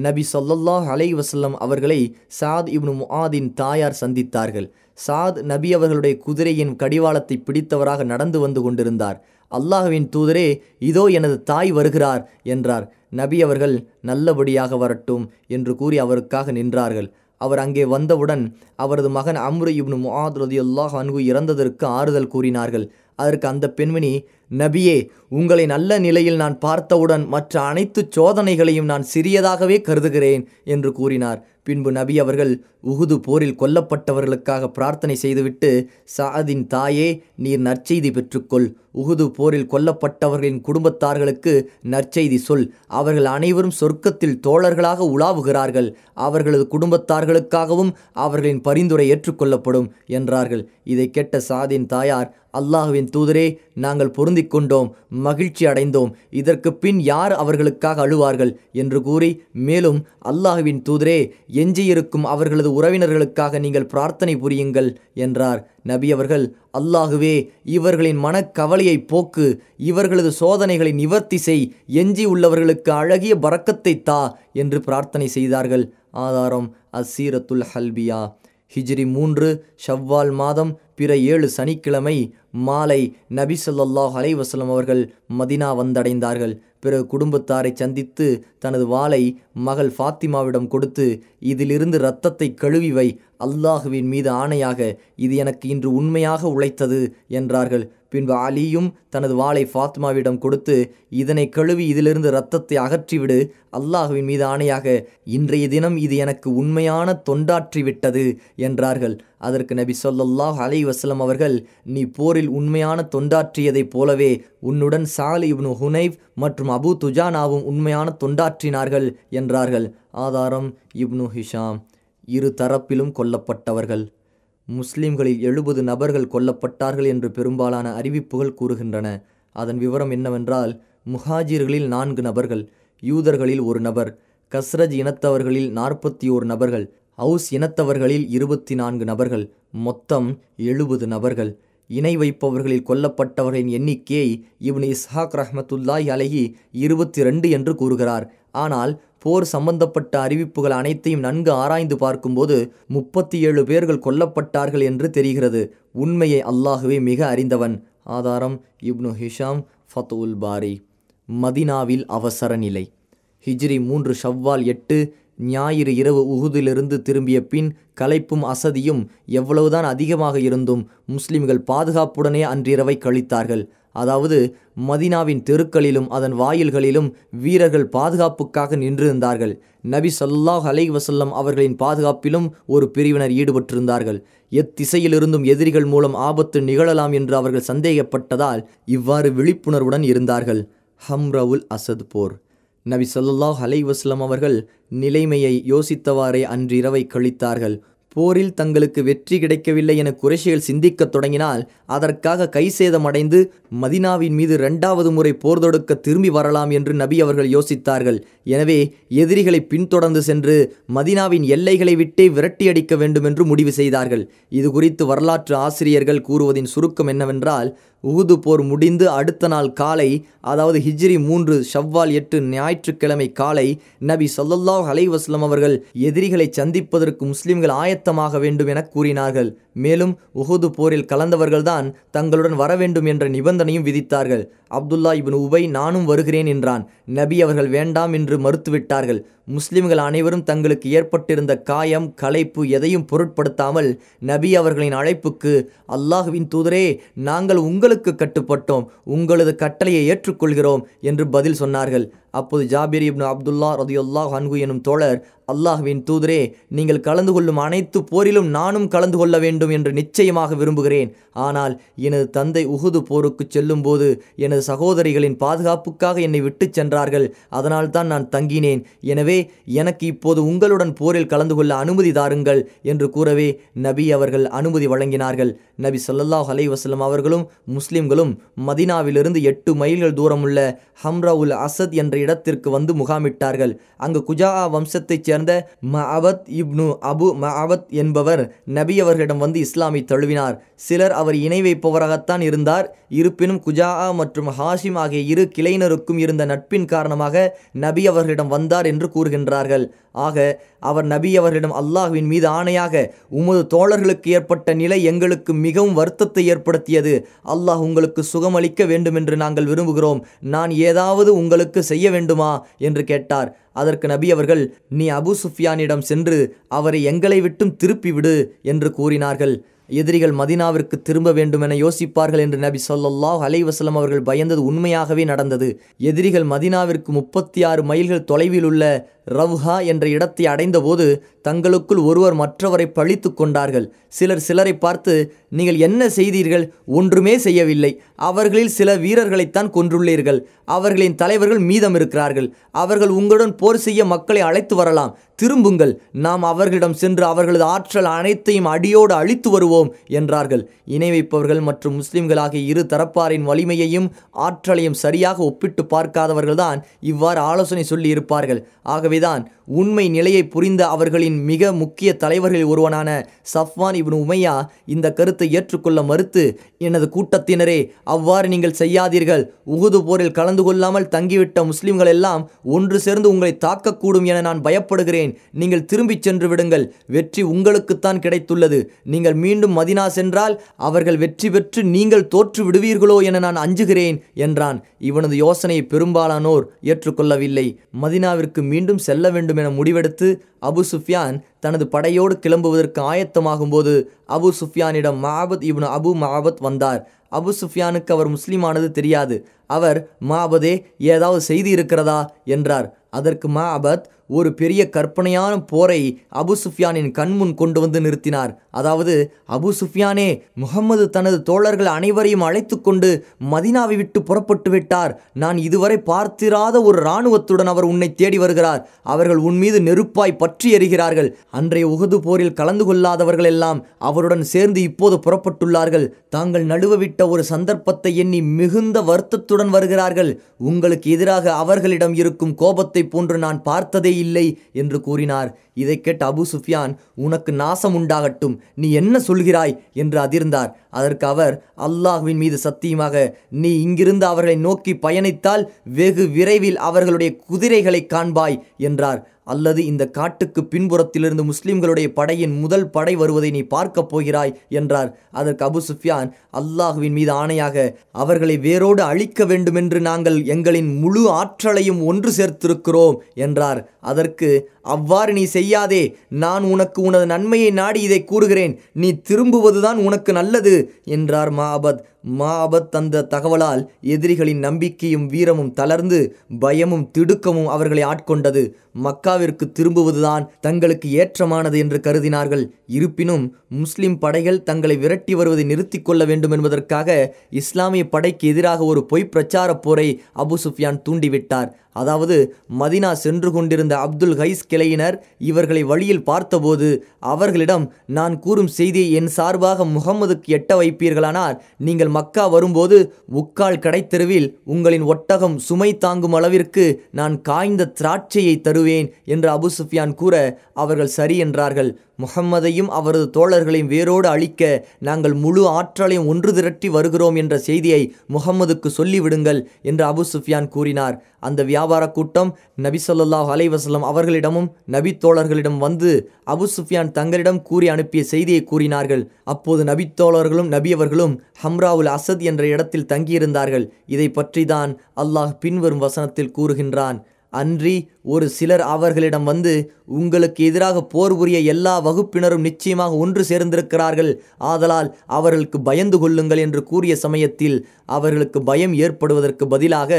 நபி சொல்லல்லாஹ் அலைவசல்லம் அவர்களை சாத் இப்னு முஆதின் தாயார் சந்தித்தார்கள். சாத் நபி அவர்களுடைய குதிரையின் கடிவாளத்தை பிடித்தவராக நடந்து வந்து கொண்டிருந்தார். அல்லாஹுவின் தூதரே இதோ எனது தாய் வருகிறார் என்றார். நபி அவர்கள் நல்லபடியாக வரட்டும் என்று கூறி அவருக்காக நின்றார்கள். அவர் அங்கே வந்தவுடன் அவரது மகன் அம்ரு இப்னு முஆத் ரதியுல்லாஹ் அன்கு இறந்ததற்கு ஆறுதல் கூறினார்கள். அதற்கு அந்த பெண்மணி நபியே உங்களை நல்ல நிலையில் நான் பார்த்தவுடன் மற்ற அனைத்து சோதனைகளையும் நான் சிறியதாகவே கருதுகிறேன் என்று கூறினார். பின்பு நபி அவர்கள் உகுது போரில் கொல்லப்பட்டவர்களுக்காக பிரார்த்தனை செய்துவிட்டு சாதின் தாயே நீர் நற்செய்தி பெற்றுக்கொள். உகுது போரில் கொல்லப்பட்டவர்களின் குடும்பத்தார்களுக்கு நற்செய்தி சொல். அவர்கள் அனைவரும் சொர்க்கத்தில் தோழர்களாக உலாவுகிறார்கள். அவர்களது குடும்பத்தார்களுக்காகவும் அவர்களின் பரிந்துரை ஏற்றுக்கொள்ளப்படும் என்றார்கள். இதை கேட்ட சாதின் தாயார் அல்லாஹுவின் தூதரே நாங்கள் பொருந்திக் கொண்டோம் மகிழ்ச்சி அடைந்தோம். இதற்கு பின் யார் அவர்களுக்காக அழுவார்கள் என்று கூறி மேலும் அல்லாஹுவின் தூதரே எஞ்சியிருக்கும் அவர்களது உறவினர்களுக்காக நீங்கள் பிரார்த்தனை புரியுங்கள் என்றார். நபி அவர்கள் அல்லாகுவே இவர்களின் மனக்கவலையை போக்கு இவர்களது சோதனைகளை நிவர்த்தி செய் எஞ்சி உள்ளவர்களுக்கு அழகிய பறக்கத்தை தா என்று பிரார்த்தனை செய்தார்கள். ஆதாரம் அசீரத்துல் ஹல்பியா. ஹிஜ்ரி மூன்று ஷவ்வால் மாதம் பிற ஏழு சனிக்கிழமை மாலை நபி சொல்லாஹ் அலைஹி அவர்கள் மதினா வந்தடைந்தார்கள். பிறகு குடும்பத்தாரை சந்தித்து தனது வாளை மகள் ஃபாத்திமாவிடம் கொடுத்து இதிலிருந்து இரத்தத்தை கழுவி வை அல்லாஹுவின் மீது ஆணையாக இது எனக்கு இன்று உண்மையாக உழைத்தது என்றார்கள். பின்பு அலியும் தனது வாளை ஃபாத்மாவிடம் கொடுத்து இதனை கழுவி இதிலிருந்து இரத்தத்தை அகற்றிவிடு அல்லாஹுவின் மீது ஆணையாக இன்றைய தினம் இது எனக்கு உண்மையான தொண்டாற்றி விட்டது என்றார்கள். அதற்கு நபி சொல்லல்லாஹ் அலைஹி வஸல்லம் அவர்கள் நீ போரில் உண்மையான தொண்டாற்றியதைப் போலவே உன்னுடன் சாலி இப்னு ஹுனைவ் மற்றும் அபு துஜானாவும் உண்மையான தொண்டாற்றினார்கள் என்றார்கள். ஆதாரம் இப்னு ஹிஷாம். இரு தரப்பிலும் கொல்லப்பட்டவர்கள். முஸ்லிம்களில் எழுபது நபர்கள் கொல்லப்பட்டார்கள் என்று பெரும்பாலான அறிவிப்புகள் கூறுகின்றன. அதன் விவரம் என்னவென்றால் முஹாஜிர்களில் நான்கு நபர்கள் யூதர்களில் ஒரு நபர் கஸ்ரஜ் இனத்தவர்களில் நாற்பத்தி ஓரு நபர்கள் ஹவுஸ் இனத்தவர்களில் இருபத்தி நான்கு நபர்கள் மொத்தம் எழுபது நபர்கள். இணை வைப்பவர்களில் கொல்லப்பட்டவர்களின் எண்ணிக்கையை இப்னு இஸ்ஹாக் ரஹ்மத்துல்லாஹி அலைஹி இருபத்தி ரெண்டு என்று கூறுகிறார். ஆனால் போர் சம்பந்தப்பட்ட அறிவிப்புகள் அனைத்தையும் நன்கு ஆராய்ந்து பார்க்கும்போது முப்பத்தி ஏழு பேர்கள் கொல்லப்பட்டார்கள் என்று தெரிகிறது. உண்மையை அல்லாஹுவே மிக அறிந்தவன். ஆதாரம் இப்னு ஹிஷாம் ஃபத்துல் பாரி. மதினாவில் அவசர நிலை. ஹிஜ்ரி மூன்று ஷவ்வால் எட்டு ஞாயிறு இரவு உகுதிலிருந்து திரும்பிய பின் களைப்பும் அசதியும் எவ்வளவுதான் அதிகமாக இருந்தும் முஸ்லிம்கள் பாதுகாப்புடனே அன்றிரவை கழித்தார்கள். அதாவது மதினாவின் தெருக்களிலும் அதன் வாயில்களிலும் வீரர்கள் பாதுகாப்புக்காக நின்றிருந்தார்கள். நபி சொல்லாஹ் அலை வசல்லம் அவர்களின் பாதுகாப்பிலும் ஒரு பிரிவினர் ஈடுபட்டிருந்தார்கள். எத்திசையிலிருந்தும் எதிரிகள் மூலம் ஆபத்து நிகழலாம் என்று அவர்கள் சந்தேகப்பட்டதால் இவ்வாறு விழிப்புணர்வுடன் இருந்தார்கள். ஹம்ரவுல் அசத் போர். நபி சொல்லாஹ் அலைவாஸ்லம் அவர்கள் நிலைமையை யோசித்தவாறே அன்றிரவை கழித்தார்கள். போரில் தங்களுக்கு வெற்றி கிடைக்கவில்லை என குறைஷிகள் சிந்திக்கத் தொடங்கினால் அதற்காக கை சேதமடைந்து மதினாவின் மீது இரண்டாவது முறை போர் தொடுக்க திரும்பி வரலாம் என்று நபி அவர்கள் யோசித்தார்கள். எனவே எதிரிகளை பின்தொடர்ந்து சென்று மதினாவின் எல்லைகளை விட்டே விரட்டியடிக்க வேண்டும் என்று முடிவு செய்தார்கள். இது குறித்து வரலாற்று ஆசிரியர்கள் கூறுவதின் சுருக்கம் என்னவென்றால் உகுது போர் முடிந்து அடுத்த நாள் காலை அதாவது ஹிஜ்ரி மூன்று ஷவ்வால் எட்டு ஞாயிற்றுக்கிழமை காலை நபி சொல்லல்லாஹ் அலைவாஸ்லம் அவர்கள் எதிரிகளை சந்திப்பதற்கு முஸ்லிம்கள் ஆயத்தமாக வேண்டும் என கூறினார்கள். மேலும் உகுது போரில் கலந்தவர்கள்தான் தங்களுடன் வர வேண்டும் என்ற நிபந்தனையும் விதித்தார்கள். அப்துல்லா இபின் உபை நானும் வருகிறேன் என்றான். நபி அவர்கள் வேண்டாம் என்று மறுத்துவிட்டார்கள். முஸ்லிம்கள் அனைவரும் தங்களுக்கு ஏற்பட்டிருந்த காயம் களைப்பு எதையும் பொருட்படுத்தாமல் நபி அவர்களின் அழைப்புக்கு அல்லாஹுவின் தூதரே நாங்கள் உங்களுக்கு கட்டுப்பட்டோம். உங்களது கட்டளையை ஏற்றுக்கொள்கிறோம் என்று பதில் சொன்னார்கள். அப்போது ஜாபிர் இப்னு அப்துல்லா ரதியுல்லா ஹன்கு எனும் தோழர் அல்லாஹ்வின் தூதரே நீங்கள் கலந்து கொள்ளும் அனைத்து போரிலும் நானும் கலந்து கொள்ள வேண்டும் என்று நிச்சயமாக விரும்புகிறேன். ஆனால் எனது தந்தை உகுது போருக்கு செல்லும்போது எனது சகோதரிகளின் பாதுகாப்புக்காக என்னை விட்டுச் சென்றார்கள். அதனால் தான் நான் தங்கினேன். எனவே எனக்கு இப்போது உங்களுடன் போரில் கலந்து கொள்ள அனுமதி தாருங்கள் என்று கூறவே நபி அவர்கள் அனுமதி வழங்கினார்கள். நபி சொல்லல்லாஹ் அலைவாஸ்லம் வசலம் அவர்களும் முஸ்லிம்களும் மதினாவிலிருந்து எட்டு மைல்கள் தூரமுள்ள ஹம்ரவுல் அசத் என்ற இடத்திற்கு வந்து முகாமிட்டார்கள். அங்கு குஜாஹா வம்சத்தைச் சேர்ந்த மஅபத் இப்னு அபு மஅபத் என்பவர் நபி அவர்களிடம் வந்து இஸ்லாமை தழுவினார். சிலர் அவர் இணை வைப்பவராகத்தான் இருந்தார். இருப்பினும் குஜாஹா மற்றும் ஹாஷிம் ஆகிய இரு கிளையினருக்கும் இருந்த நட்பின் காரணமாக நபி அவர்களிடம் வந்தார் என்று கூறுகின்றார்கள். ஆக அவர் நபி அவர்களிடம் அல்லாஹ்வின் மீது ஆணையாக உமது தோழர்களுக்கு ஏற்பட்ட நிலை எங்களுக்கு மிகவும் வருத்தத்தை ஏற்படுத்தியது. அல்லாஹ் உங்களுக்கு சுகமளிக்க வேண்டுமென்று நாங்கள் விரும்புகிறோம். நான் ஏதாவது உங்களுக்கு செய்ய வேண்டுமா? என்று கேட்டார். அதற்கு நபி அவர்கள் நீ அபு சுஃபியானிடம் சென்று அவரை எங்களை விட்டும் திருப்பிவிடு என்று கூறினார்கள். எதிரிகள் மதினாவிற்கு திரும்ப வேண்டும் என யோசிப்பார்கள் என்று நபி சொல்லல்லாஹ் அலைவசலம் அவர்கள் பயந்தது உண்மையாகவே நடந்தது. எதிரிகள் மதினாவிற்கு முப்பத்தி ஆறு மைல்கள் தொலைவில் உள்ள ரவ்ஹா என்ற இடத்தை அடைந்தபோது தங்களுக்குள் ஒருவர் மற்றவரை பழித்து கொண்டார்கள். சிலர் சிலரை பார்த்து நீங்கள் என்ன செய்தீர்கள்? ஒன்றுமே செய்யவில்லை. அவர்களில் சில வீரர்களைத்தான் கொன்றுள்ளீர்கள். அவர்களின் தலைவர்கள் மீதம் இருக்கிறார்கள் அவர்கள் உங்களுடன் போர் செய்ய மக்களை அழைத்து வரலாம். திரும்புங்கள். நாம் அவர்களிடம் சென்று அவர்களது ஆற்றல் அனைத்தையும் அடியோடு அழித்து வருவோம் என்றார்கள். இணை வைப்பவர்கள் மற்றும் முஸ்லிம்கள் ஆகிய இரு தரப்பாரின் வலிமையையும் ஆற்றலையும் சரியாக ஒப்பிட்டு பார்க்காதவர்கள்தான் இவ்வாறு ஆலோசனை சொல்லி இருப்பார்கள் ஆகவே ஆகவேதான் உண்மை நிலையை புரிந்த அவர்களின் மிக முக்கிய தலைவர்களில் ஒருவனான சஃப்வான் இப்னு உமையா இந்த கருத்தை ஏற்றுக்கொள்ள மறுத்து எனது கூட்டத்தினரே அவ்வாறு நீங்கள் செய்யாதீர்கள். உகுது போரில் கலந்து கொள்ளாமல் தங்கிவிட்ட முஸ்லிம்கள் எல்லாம் ஒன்று சேர்ந்து உங்களை தாக்கக்கூடும் என நான் பயப்படுகிறேன். நீங்கள் திரும்பிச் சென்று விடுங்கள். வெற்றி உங்களுக்குத்தான் கிடைத்துள்ளது. நீங்கள் மீண்டும் மதினா சென்றால் அவர்கள் வெற்றி பெற்று நீங்கள் தோற்று விடுவீர்களோ என நான் அஞ்சுகிறேன் என்றான். இவனது யோசனையை பெரும்பாலானோர் ஏற்றுக்கொள்ளவில்லை. மதினாவிற்கு மீண்டும் செல்ல வேண்டும் என முடிவெடுத்து அபு சுஃபியான் தனது படையோடு கிளம்புவதற்கு ஆயத்தமாகும்போது அபு சுஃபியானிடம் மாபத் இப்னு அபு மாபத் வந்தார். அபு சுஃபியானுக்கு அவர் முஸ்லீமானது தெரியாது. அவர் மாபதே ஏதாவது செய்தி இருக்கிறதா? என்றார். அதற்கு மாபத் ஒரு பெரிய கற்பனையான போரை அபு சுஃபியானின் கண்முன் கொண்டு வந்து நிறுத்தினார். அதாவது அபு சுஃபியானே முகம்மது தனது தோழர்கள் அனைவரையும் அழைத்து கொண்டு மதினாவை விட்டு புறப்பட்டு விட்டார். நான் இதுவரை பார்த்திராத ஒரு இராணுவத்துடன் அவர் உன்னை தேடி வருகிறார். அவர்கள் உன் மீது நெருப்பாய் பற்றி எறிகிறார்கள். அன்றைய உகது போரில் கலந்து கொள்ளாதவர்கள் எல்லாம் அவருடன் சேர்ந்து இப்போது புறப்பட்டுள்ளார்கள். தாங்கள் நழுவவிட்ட ஒரு சந்தர்ப்பத்தை எண்ணி மிகுந்த வருத்தத்துடன் வருகிறார்கள். உங்களுக்கு எதிராக அவர்களிடம் இருக்கும் கோபத்தை போன்று நான் பார்த்ததே இல்லை என்று கூறினார். இதை கேட்ட அபு சுஃபியான் உனக்கு நாசம் உண்டாகட்டும் நீ என்ன சொல்கிறாய்? என்று அதிர்ந்தார். அதற்கு அவர் அல்லாஹுவின் மீது சத்தியமாக நீ இங்கிருந்து அவர்களை நோக்கி பயணித்தால் வெகு விரைவில் அவர்களுடைய குதிரைகளை காண்பாய் என்றார். அல்லது இந்த காட்டுக்கு பின்புறத்திலிருந்து முஸ்லிம்களுடைய படையின் முதல் படை வருவதை நீ பார்க்கப் போகிறாய் என்றார். அதற்கு அபு சுஃபியான் அல்லாஹுவின் மீது ஆணையாக அவர்களை வேரோடு அழிக்க வேண்டுமென்று நாங்கள் எங்களின் முழு ஆற்றலையும் ஒன்று சேர்த்திருக்கிறோம் என்றார். அதற்கு அவ்வாறு நீ செய்யாதே. நான் உனக்கு உனது நன்மையை நாடி இதை கூறுகிறேன். நீ திரும்புவதுதான் உனக்கு நல்லது என்றார் மாபத் மாபத் தந்த தகவலால் எதிரிகளின் நம்பிக்கையும் வீரமும் தளர்ந்து பயமும் திடுக்கமும் அவர்களை ஆட்கொண்டது. மக்காவிற்கு திரும்புவதுதான் தங்களுக்கு ஏற்றமானது என்று கருதினார்கள். இருப்பினும் முஸ்லிம் படைகள் தங்களை விரட்டி வருவதை நிறுத்தி கொள்ள வேண்டும் என்பதற்காக இஸ்லாமிய படைக்கு எதிராக ஒரு பொய் பிரச்சார போரை அபு சுஃபியான் தூண்டிவிட்டார். அதாவது மதினா சென்று கொண்டிருந்த அப்துல் ஹைஸ் கிளையினர் இவர்களை வழியில் பார்த்தபோது அவர்களிடம் நான் கூறும் செய்தியை என் சார்பாக முகம்மதுக்கு எட்ட வைப்பீர்களானால் நீங்கள் மக்கா வரும்போது முக்கால் கடைத்தெருவில் உங்களின் ஒட்டகம் சுமை தாங்கும் அளவிற்கு நான் காய்ந்த திராட்சையை தருவேன் என்று அபு சுஃபியான் கூற அவர்கள் சரி என்றார்கள். முகம்மதையும் அவரது தோழர்களையும் வேரோடு அழிக்க நாங்கள் முழு ஆற்றலையும் ஒன்று திரட்டி வருகிறோம் என்ற செய்தியை முகம்மதுக்கு சொல்லிவிடுங்கள் என்று அபு சுஃபியான் கூறினார். அந்த வியாபார கூட்டம் நபி சொல்லாஹ் அலைவசல்லம் அவர்களிடமும் நபி தோழர்களிடம் வந்து அபு சுஃபியான் தங்களிடம் கூறி அனுப்பிய செய்தியை கூறினார்கள். அப்போது நபி தோழர்களும் நபியவர்களும் ஹம்ராவுல் அசத் என்ற இடத்தில் தங்கியிருந்தார்கள். இதை பற்றி தான் அல்லாஹ் பின்வரும் வசனத்தில் கூறுகின்றான். அன்றி ஒரு சிலர் அவர்களிடம் வந்து உங்களுக்கு எதிராக போர் புரிய எல்லா வகுப்பினரும் நிச்சயமாக ஒன்று சேர்ந்திருக்கிறார்கள். ஆதலால் அவர்களுக்கு பயந்து கொள்ளுங்கள் என்று கூறிய சமயத்தில் அவர்களுக்கு பயம் ஏற்படுவதற்கு பதிலாக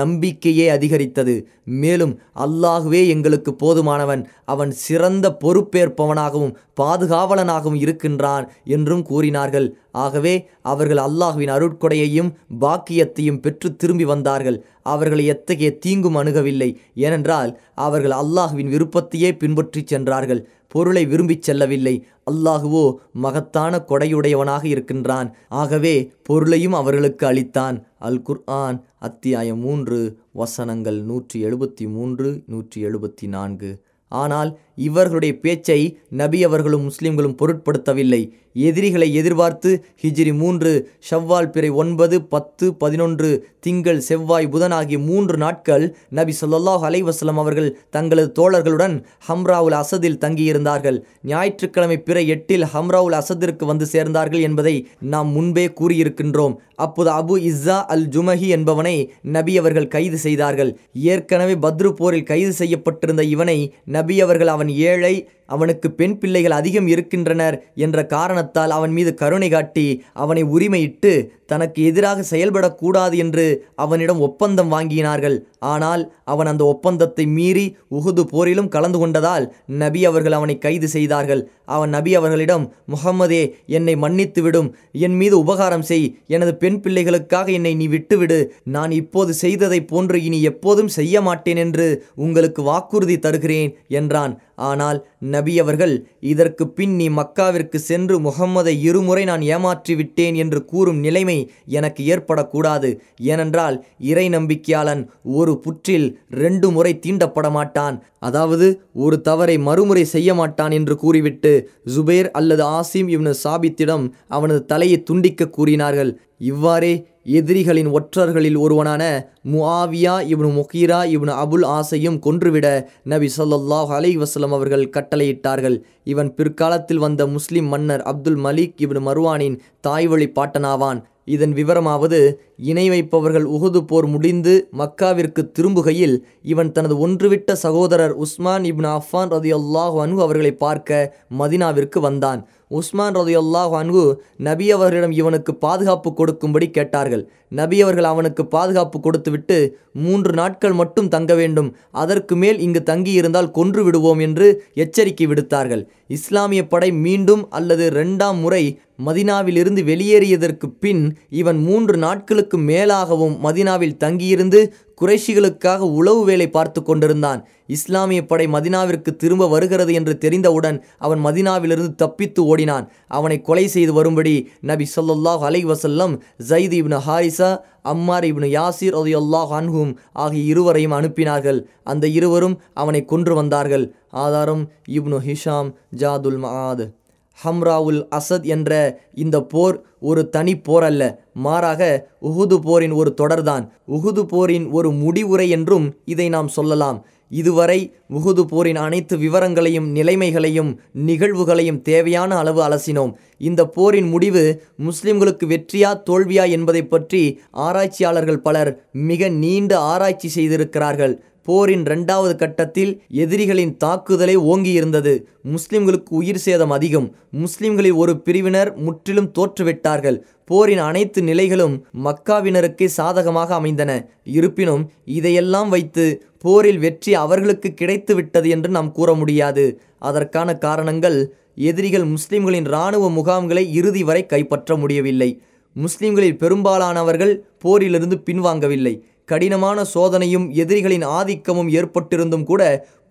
நம்பிக்கையே அதிகரித்தது. மேலும் அல்லாஹுவே எங்களுக்கு போதுமானவன். அவன் சிறந்த பொறுப்பேற்பவனாகவும் பாதுகாவலனாகவும் இருக்கின்றான் என்றும் கூறினார்கள். ஆகவே அவர்கள் அல்லாஹுவின் அருட்கொடையையும் பாக்கியத்தையும் பெற்று திரும்பி வந்தார்கள். அவர்களை எத்தகைய தீங்கும் அணுகவில்லை. ஏனென்றால் அவர்கள் அல்லாஹுவின் விருப்பத்தையே பின்பற்றிச் சென்றார்கள். பொருளை விரும்பிச் செல்லவில்லை. அல்லாஹுவோ மகத்தான கொடையுடையவனாக இருக்கின்றான். ஆகவே பொருளையும் அவர்களுக்கு அளித்தான். அல் குர்ஆன் அத்தியாயம் மூன்று வசனங்கள் நூற்றி எழுபத்தி மூன்று நூற்றி எழுபத்தி நான்கு. ஆனால் இவர்களுடைய பேச்சை நபி அவர்களும் முஸ்லிம்களும் பொருட்படுத்தவில்லை. எதிரிகளை எதிர்பார்த்து ஹிஜ்ரி மூன்று ஷவ்வால் பிறை ஒன்பது பத்து பதினொன்று திங்கள் செவ்வாய் புதன் ஆகிய மூன்று நாட்கள் நபி சொல்லாஹ் அலைவாஸ்லம் அவர்கள் தங்களது தோழர்களுடன் ஹம்ராவுல் அசதில் தங்கியிருந்தார்கள். ஞாயிற்றுக்கிழமை பிற எட்டில் ஹம்ராவுல் அசதிற்கு வந்து சேர்ந்தார்கள் என்பதை நாம் முன்பே கூறியிருக்கின்றோம். அப்போது அபு இஸ்ஸா அல் ஜுமஹி என்பவனை நபி அவர்கள் கைது செய்தார்கள். ஏற்கனவே பத்ரு போரில் கைது செய்யப்பட்டிருந்த இவனை நபி அவர்கள் அவன் ஏழை அவனுக்கு பெண் பிள்ளைகள் அதிகம் இருக்கின்றனர் என்ற காரணத்தால் அவன் மீது கருணை காட்டி அவனை உரிமையிட்டு தனக்கு எதிராக செயல்படக்கூடாது என்று அவனிடம் ஒப்பந்தம் வாங்கினார்கள். ஆனால் அவன் அந்த ஒப்பந்தத்தை மீறி உகுது போரிலும் கலந்து கொண்டதால் நபி அவர்கள் அவனை கைது செய்தார்கள். அவன் நபி அவர்களிடம் முகம்மதே என்னை மன்னித்து விடும். என் மீது உபகாரம் செய். எனது பெண் பிள்ளைகளுக்காக என்னை நீ விட்டுவிடு. நான் இப்போது செய்ததை போன்று இனி எப்போதும் செய்ய மாட்டேன் என்று உங்களுக்கு வாக்குறுதி தருகிறேன் என்றான். ஆனால் நபி அவர்கள் இதற்கு பின் நீ மக்காவிற்கு சென்று முகம்மதை இருமுறை நான் ஏமாற்றி விட்டேன் என்று கூறும் நிலைமை எனக்கு ஏற்படக்கூடாது. ஏனென்றால் இறை நம்பிக்கையாளன் ஒரு புற்றில் ரெண்டு முறை தீண்டப்பட மாட்டான் அதாவது ஒரு தவறை மறுமுறை செய்ய மாட்டான் என்று கூறிவிட்டு ஜுபேர் அல்லது ஆசிம் இவனு சாபித்திடம் அவனது தலையை துண்டிக்க கூறினார்கள். இவ்வாறே எதிரிகளின் ஒற்றர்களில் ஒருவனான முஆவியா இப்னு முகீரா இப்னு அபுல் ஆசையும் கொன்றுவிட நபி சொல்லாஹ் அலை வசலம் அவர்கள் கட்டளையிட்டார்கள். இவன் பிற்காலத்தில் வந்த முஸ்லிம் மன்னர் அப்துல் மலிக் இப்னு மருவானின் தாய்வழி பாட்டனாவான். இதன் விவரமாவது இணை வைப்பவர்கள் உகுது போர் முடிந்து மக்காவிற்கு திரும்புகையில் இவன் தனது ஒன்றுவிட்ட சகோதரர் உஸ்மான் இப்னு அஃபான் ரதி அல்லாஹ் அனு அவர்களை பார்க்க மதினாவிற்கு வந்தான். உஸ்மான் ரதி அன்கு நபி அவர்களிடம் இவனுக்கு பாதுகாப்பு கொடுக்கும்படி கேட்டார்கள். நபி அவர்கள் அவனுக்கு பாதுகாப்பு கொடுத்துவிட்டு மூன்று நாட்கள் மட்டும் தங்க வேண்டும். அதற்கு மேல் இங்கு தங்கியிருந்தால் கொன்று விடுவோம் என்று எச்சரிக்கை விடுத்தார்கள். இஸ்லாமிய படை மீண்டும் அல்லது இரண்டாம் முறை மதினாவிலிருந்து வெளியேறியதற்கு பின் இவன் மூன்று நாட்களுக்கு மேலாகவும் மதினாவில் தங்கியிருந்து குறைஷிகளுக்காக உளவு வேலை பார்த்து கொண்டிருந்தான். இஸ்லாமிய படை மதினாவிற்கு திரும்ப வருகிறது என்று தெரிந்தவுடன் அவன் மதினாவிலிருந்து தப்பித்து ஓடினான். அவனை கொலை செய்து வரும்படி நபி சொல்லாஹ் அலை வசல்லம் Zaid ibn Haritha Ammar ibn Yasir அல்லாஹ் அன்ஹும் ஆகிய இருவரையும் அனுப்பினார்கள். அந்த இருவரும் அவனை கொன்று வந்தார்கள். ஆதாரம் இப்னு ஹிஷாம் ஜாதுல் மஹாத் ஹம்ராவுல் அசத் என்ற இந்த போர் ஒரு தனி போர் அல்ல. மாறாக உகுது போரின் ஒரு தொடர்தான். உகுது போரின் ஒரு முடிவுரை என்றும் இதை நாம் சொல்லலாம். இதுவரை உகுது போரின் அனைத்து விவரங்களையும் நிலைமைகளையும் நிகழ்வுகளையும் தேவையான அளவு அலசினோம். இந்த போரின் முடிவு முஸ்லிம்களுக்கு வெற்றியா தோல்வியா என்பதை பற்றி ஆராய்ச்சியாளர்கள் பலர் மிக நீண்ட ஆராய்ச்சி செய்திருக்கிறார்கள். போரின் இரண்டாவது கட்டத்தில் எதிரிகளின் தாக்குதலை ஓங்கியிருந்தது. முஸ்லிம்களுக்கு உயிர் சேதம் அதிகம். முஸ்லிம்களில் ஒரு பிரிவினர் முற்றிலும் தோற்றுவிட்டார்கள். போரின் அனைத்து நிலைகளும் மக்காவினருக்கே சாதகமாக அமைந்தன. இருப்பினும் இதையெல்லாம் வைத்து போரில் வெற்றி அவர்களுக்கு கிடைத்து விட்டது என்று நாம் கூற முடியாது. அதற்கான காரணங்கள் எதிரிகள் முஸ்லிம்களின் இராணுவ முகாம்களை இறுதி வரை கைப்பற்ற முடியவில்லை. முஸ்லிம்களில் பெரும்பாலானவர்கள் போரிலிருந்து பின்வாங்கவில்லை. கடினமான சோதனையும் எதிரிகளின் ஆதிக்கமும் ஏற்பட்டிருந்தும் கூட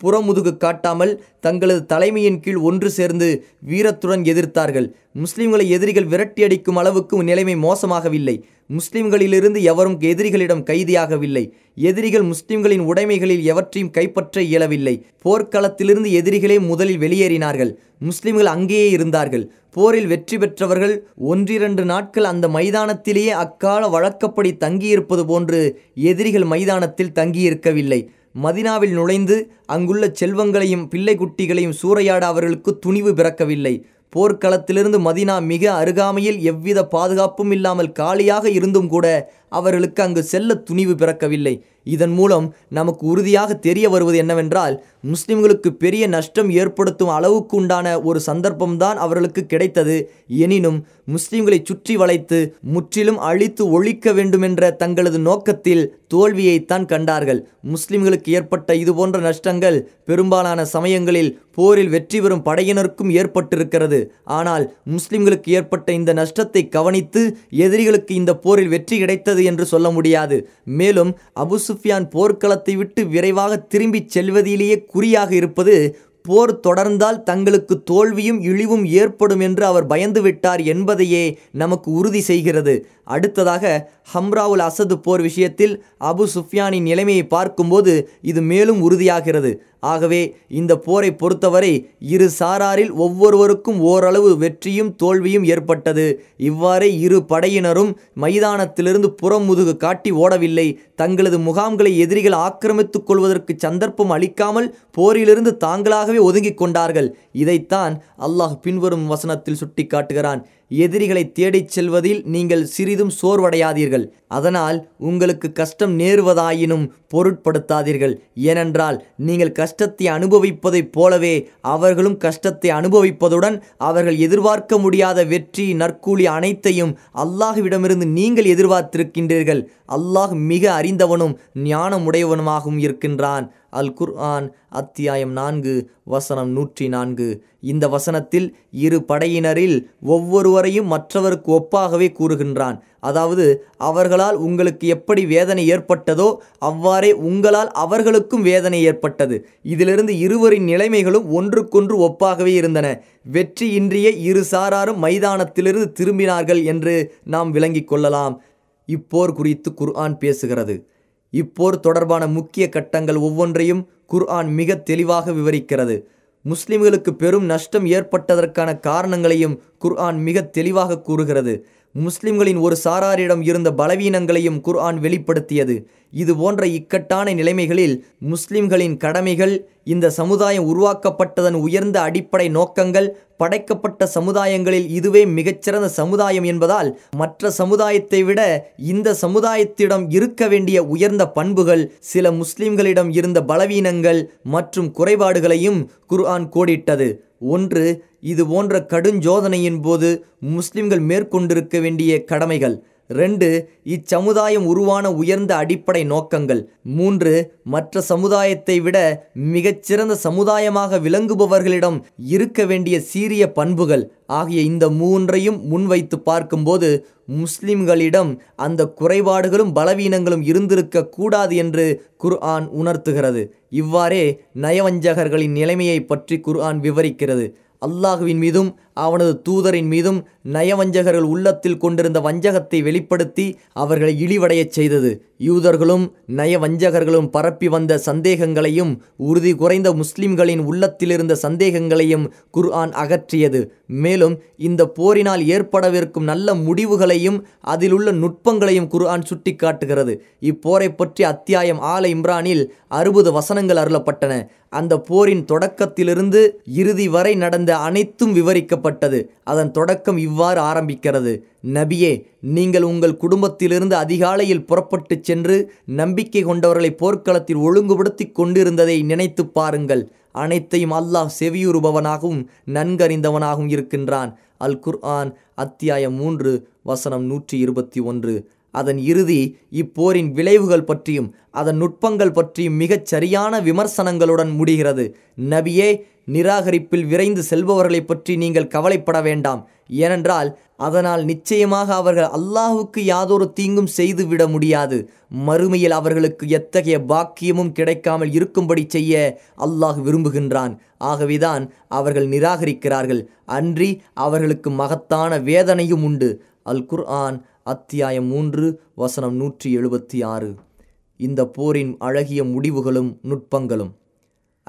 புறமுதுகு காட்டாமல் தங்களது தலைமையின் கீழ் ஒன்று சேர்ந்து வீரத்துடன் எதிர்த்தார்கள். முஸ்லிம்களை எதிரிகள் விரட்டியடிக்கும் அளவுக்கு நிலைமை மோசமாகவில்லை. முஸ்லிம்களிலிருந்து எவரும் எதிரிகளிடம் கைதியாகவில்லை. எதிரிகள் முஸ்லிம்களின் உடைமைகளில் எவற்றையும் கைப்பற்ற இயலவில்லை. போர்க்களத்திலிருந்து எதிரிகளே முதலில் வெளியேறினார்கள். முஸ்லிம்கள் அங்கேயே இருந்தார்கள். போரில் வெற்றி பெற்றவர்கள் ஒன்றிரண்டு நாட்கள் அந்த மைதானத்திலேயே அக்கால வழக்கப்படி தங்கியிருப்பது போன்று எதிரிகள் மைதானத்தில் தங்கியிருக்கவில்லை. மதினாவில் நுழைந்து அங்குள்ள செல்வங்களையும் பிள்ளை குட்டிகளையும் சூறையாட அவர்களுக்கு துணிவு பிறக்கவில்லை. போர்க்களத்திலிருந்து மதினா மிக அருகாமையில் எவ்வித பாதுகாப்பும் இல்லாமல் காலியாக இருந்தும் கூட அவர்களுக்கு அங்கு செல்ல துணிவு பிறக்கவில்லை. இதன் மூலம் நமக்கு உறுதியாக தெரிய வருவது என்னவென்றால் முஸ்லிம்களுக்கு பெரிய நஷ்டம் ஏற்படுத்தும் அளவுக்கு உண்டான ஒரு சந்தர்ப்பம்தான் அவர்களுக்கு கிடைத்தது. எனினும் முஸ்லிம்களை சுற்றி வளைத்து முற்றிலும் அழித்து ஒழிக்க வேண்டுமென்ற தங்களது நோக்கத்தில் தோல்வியைத்தான் கண்டார்கள். முஸ்லிம்களுக்கு ஏற்பட்ட இதுபோன்ற நஷ்டங்கள் பெரும்பாலான சமயங்களில் போரில் வெற்றி பெறும் படையினருக்கும் ஏற்பட்டிருக்கிறது. ஆனால் முஸ்லிம்களுக்கு ஏற்பட்ட இந்த நஷ்டத்தை கவனித்து எதிரிகளுக்கு இந்த போரில் வெற்றி கிடைத்தது என்று சொல்ல முடியாது. மேலும் அபு சுஃபியான் போர்க்களத்தை விட்டு விரைவாக திரும்பிச் செல்வதிலேயே குறியாக இருப்பது போர் தொடர்ந்தால் தங்களுக்கு தோல்வியும் இழிவும் ஏற்படும் என்று அவர் பயந்து விட்டார் என்பதையே நமக்கு உறுதி செய்கிறது. அடுத்ததாக ஹம்ராவுல் அசது போர் விஷயத்தில் அபு சுஃபியானின் நிலைமையை பார்க்கும்போது இது மேலும் உறுதியாகிறது. ஆகவே இந்த போரை பொறுத்தவரை இரு சாராரில் ஒவ்வொருவருக்கும் ஓரளவு வெற்றியும் தோல்வியும் ஏற்பட்டது. இவ்வாறே இரு படையினரும் மைதானத்திலிருந்து புறமுதுகு காட்டி ஓடவில்லை. தங்களது முகாம்களை எதிரிகள் ஆக்கிரமித்துக் கொள்வதற்கு சந்தர்ப்பம் அளிக்காமல் போரிலிருந்து தாங்களாகவே ஒதுங்கிக் கொண்டார்கள். இதைத்தான் அல்லாஹ் பின்வரும் வசனத்தில் சுட்டி காட்டுகிறான் எதிரிகளை தேடிச் செல்வதில் நீங்கள் சிறிதும் சோர்வடையாதீர்கள். அதனால் உங்களுக்கு கஷ்டம் நேருவதாயினும் பொருட்படுத்தாதீர்கள். ஏனென்றால் நீங்கள் கஷ்டத்தை அனுபவிப்பதைப் போலவே அவர்களும் கஷ்டத்தை அனுபவிப்பதுடன் அவர்கள் எதிர்பார்க்க முடியாத வெற்றி நற்கூலி அனைத்தையும் அல்லாஹுவிடமிருந்து நீங்கள் எதிர்பார்த்திருக்கின்றீர்கள். அல்லாஹ் மிக அறிந்தவனும் ஞானமுடையவனுமாகவும் இருக்கின்றான். அல் குர்ஆன் அத்தியாயம் நான்கு வசனம் நூற்றி நான்கு. இந்த வசனத்தில் இரு படையினரில் ஒவ்வொருவரையும் மற்றவருக்கு ஒப்பாகவே கூறுகின்றான். அதாவது அவர்களால் உங்களுக்கு எப்படி வேதனை ஏற்பட்டதோ அவ்வாறே உங்களால் அவர்களுக்கும் வேதனை ஏற்பட்டது. இதிலிருந்து இருவரின் நிலைமைகளும் ஒன்றுக்கொன்று ஒப்பாகவே இருந்தன. வெற்றியின்றிய இரு சாராரும் மைதானத்திலிருந்து திரும்பினார்கள் என்று நாம் விளங்கிக் கொள்ளலாம். இப்போர் குறித்து குர்ஆன் பேசுகிறது. இப்போர் தொடர்பான முக்கிய கட்டங்கள் ஒவ்வொன்றையும் குர்ஆன் மிக தெளிவாக விவரிக்கிறது. முஸ்லிம்களுக்கு பெரும் நஷ்டம் ஏற்பட்டதற்கான காரணங்களையும் குர்ஆன் மிக தெளிவாக கூறுகிறது. முஸ்லிம்களின் ஒரு சாராரிடம் இருந்த பலவீனங்களையும் குர்ஆன் வெளிப்படுத்தியது. இது போன்ற இக்கட்டான நிலைமைகளில் முஸ்லிம்களின் கடமைகள் இந்த சமுதாயம் உருவாக்கப்பட்டதன் உயர்ந்த அடிப்படை நோக்கங்கள் படைக்கப்பட்ட சமுதாயங்களில் இதுவே மிகச்சிறந்த சமுதாயம் என்பதால் மற்ற சமுதாயத்தை விட இந்த சமுதாயத்திடம் இருக்க வேண்டிய உயர்ந்த பண்புகள் சில முஸ்லிம்களிடம் இருந்த பலவீனங்கள் மற்றும் குறைபாடுகளையும் குர்ஆன் கோடிட்டது. ஒன்று இது போன்ற கடுஞ்சோதனையின் போது முஸ்லிம்கள் மேற்கொண்டிருக்க வேண்டிய கடமைகள். ரெண்டு இச்சமுதாயம் உருவான உயர்ந்த அடிப்படை நோக்கங்கள். மூன்று மற்ற சமுதாயத்தை விட மிகச்சிறந்த சமுதாயமாக விளங்குபவர்களிடம் இருக்க வேண்டிய சீரிய பண்புகள். ஆகிய இந்த மூன்றையும் முன்வைத்து பார்க்கும்போது முஸ்லிம்களிடம் அந்த குறைபாடுகளும் பலவீனங்களும் இருந்திருக்க கூடாது என்று குர்ஆன் உணர்த்துகிறது. இவ்வாறே நயவஞ்சகர்களின் நிலைமையை பற்றி குர்ஆன் விவரிக்கிறது. அல்லாஹுவின் மீதும் அவனது தூதரின் மீதும் நயவஞ்சகர்கள் உள்ளத்தில் கொண்டிருந்த வஞ்சகத்தை வெளிப்படுத்தி அவர்களை இழிவடையச் செய்தது. யூதர்களும் நயவஞ்சகர்களும் பரப்பி வந்த சந்தேகங்களையும் உறுதி குறைந்த முஸ்லிம்களின் உள்ளத்திலிருந்த சந்தேகங்களையும் குர்ஆன் அகற்றியது. மேலும் இந்த போரினால் ஏற்படவிருக்கும் நல்ல முடிவுகளையும் அதிலுள்ள நுட்பங்களையும் குர்ஆன் சுட்டிக்காட்டுகிறது. இப்போரை பற்றி அத்தியாயம் ஆல இம்ரானில் அறுபது வசனங்கள் அருளப்பட்டன. அந்த போரின் தொடக்கத்திலிருந்து இறுதி வரை நடந்த அனைத்தும் விவரிக்கப்பட்டது. அதன் தொடக்கம் இவ்வாறு ஆரம்பிக்கிறது. நபியே நீங்கள் உங்கள் குடும்பத்திலிருந்து அதிகாலையில் புறப்பட்டு சென்று நம்பிக்கை கொண்டவர்களை போர்க்களத்தில் ஒழுங்குபடுத்தி கொண்டிருந்ததை நினைத்து பாருங்கள். அனைத்தையும் அல்லாஹ் செவியுறுபவனாகவும் நன்கறிந்தவனாகவும் இருக்கின்றான். அல் குர்ஆன் அத்தியாயம் மூன்று வசனம் நூற்றி இருபத்தி ஒன்று. அதன் இறுதி இப்போரின் விளைவுகள் பற்றியும் அதன் நுட்பங்கள் பற்றியும் மிகச் சரியான விமர்சனங்களுடன் முடிகிறது. நபியே நிராகரிப்பில் விரைந்து செல்பவர்களை பற்றி நீங்கள் கவலைப்பட வேண்டாம். ஏனென்றால் அதனால் நிச்சயமாக அவர்கள் அல்லாஹுக்கு யாதொரு தீங்கும் செய்துவிட முடியாது. மறுமையில் அவர்களுக்கு எத்தகைய பாக்கியமும் கிடைக்காமல் இருக்கும்படி செய்ய அல்லாஹ் விரும்புகின்றான். ஆகவேதான் அவர்கள் நிராகரிக்கிறார்கள். அன்றி அவர்களுக்கு மகத்தான வேதனையும் உண்டு. அல் குர்ஆன் அத்தியாயம் மூன்று வசனம் நூற்றி எழுபத்தி ஆறு. இந்த போரின் அழகிய முடிவுகளும் நுட்பங்களும்.